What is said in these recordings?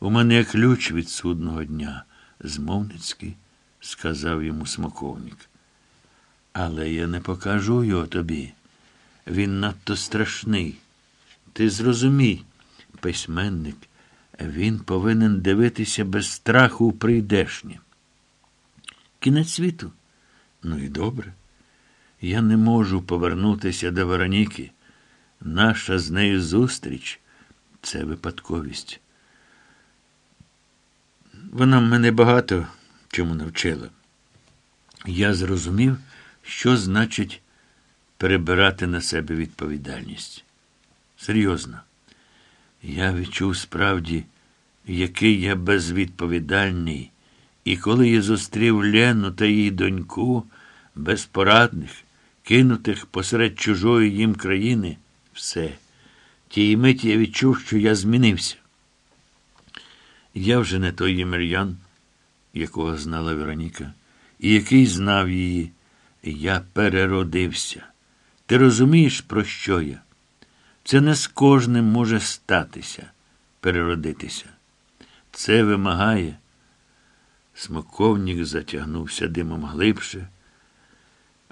У мене ключ від судного дня, змовницьки сказав йому смоковник. Але я не покажу його тобі. Він надто страшний. Ти зрозумій, письменник, він повинен дивитися без страху у прийдешнє. Кінець світу? Ну і добре. Я не можу повернутися до Вероніки. Наша з нею зустріч це випадковість. Вона мене багато чому навчила. Я зрозумів, що значить перебирати на себе відповідальність. Серйозно, я відчув справді, який я безвідповідальний, і коли я зустрів Лену та її доньку, безпорадних, кинутих посеред чужої їм країни, все. Тієї миті я відчув, що я змінився. Я вже не той Ємельян, якого знала Вероніка, і який знав її. Я переродився. Ти розумієш, про що я? Це не з кожним може статися, переродитися. Це вимагає. Смоковник затягнувся димом глибше.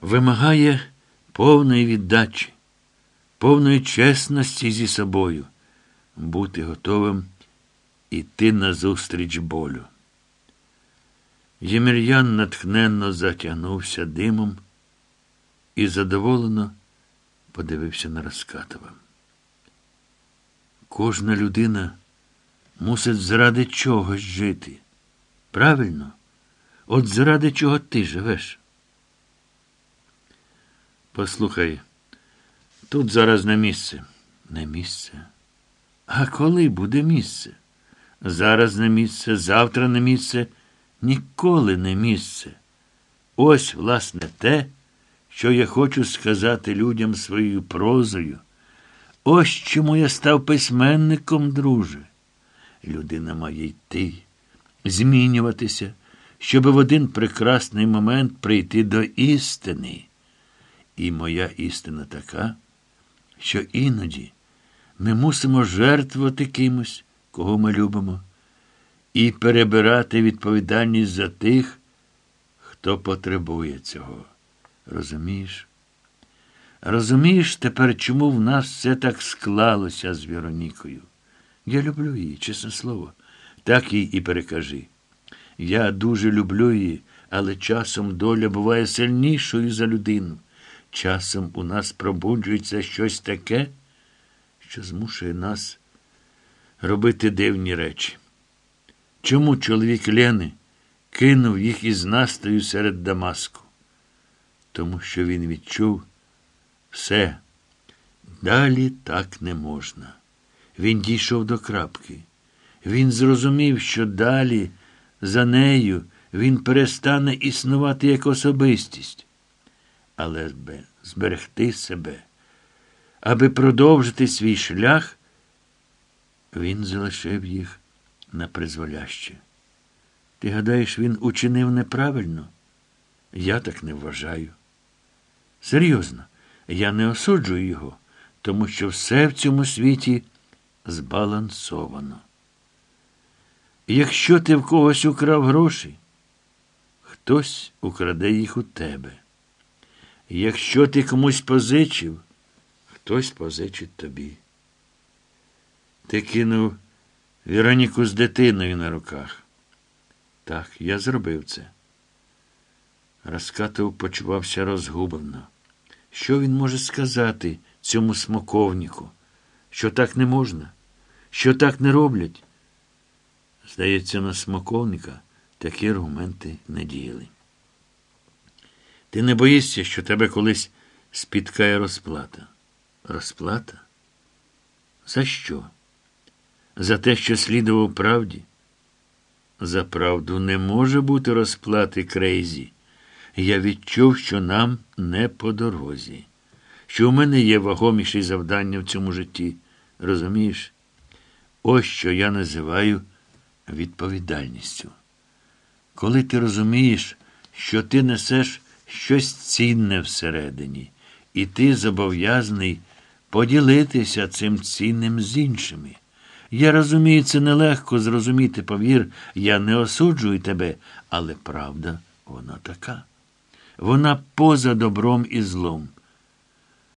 Вимагає повної віддачі, повної чесності зі собою, бути готовим іти назустріч болю. Ємельян натхненно затягнувся димом і задоволено подивився на Раскатова. Кожна людина мусить заради чогось жити. Правильно? От заради чого ти живеш? Послухай, тут зараз не місце. Не місце. А коли буде місце? Зараз не місце, завтра не місце, ніколи не місце. Ось, власне, те, що я хочу сказати людям своєю прозою. Ось чому я став письменником, друже. Людина має йти, змінюватися, щоб в один прекрасний момент прийти до істини. І моя істина така, що іноді ми мусимо жертвувати кимось, кого ми любимо, і перебирати відповідальність за тих, хто потребує цього. Розумієш? Розумієш тепер, чому в нас все так склалося з Веронікою? Я люблю її, чесне слово. Так їй і перекажи. Я дуже люблю її, але часом доля буває сильнішою за людину. Часом у нас пробуджується щось таке, що змушує нас робити дивні речі. Чому чоловік Лени кинув їх із настою серед Дамаску? Тому що він відчув все. Далі так не можна. Він дійшов до крапки. Він зрозумів, що далі за нею він перестане існувати як особистість. Але зберегти себе, аби продовжити свій шлях, він залишив їх на призволяще. Ти гадаєш, він учинив неправильно? Я так не вважаю. Серйозно, я не осуджую його, тому що все в цьому світі збалансовано. Якщо ти в когось украв гроші, хтось украде їх у тебе. Якщо ти комусь позичив, хтось позичить тобі. Ти кинув Вероніку з дитиною на руках. Так, я зробив це. Раскатов почувався розгублено. Що він може сказати цьому смоковнику? Що так не можна? Що так не роблять? Здається, на смоковника такі аргументи не діяли. Ти не боїшся, що тебе колись спіткає розплата? Розплата? За що? За те, що слідував правді? За правду не може бути розплати крейзі. Я відчув, що нам не по дорозі, що у мене є вагоміші завдання в цьому житті. Розумієш? Ось що я називаю відповідальністю. Коли ти розумієш, що ти несеш щось цінне всередині, і ти зобов'язаний поділитися цим цінним з іншими. Я розумію, це нелегко зрозуміти, повір, я не осуджую тебе, але правда, вона така. Вона поза добром і злом.